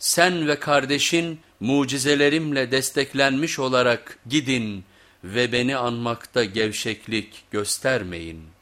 sen ve kardeşin mucizelerimle desteklenmiş olarak gidin ve beni anmakta gevşeklik göstermeyin.''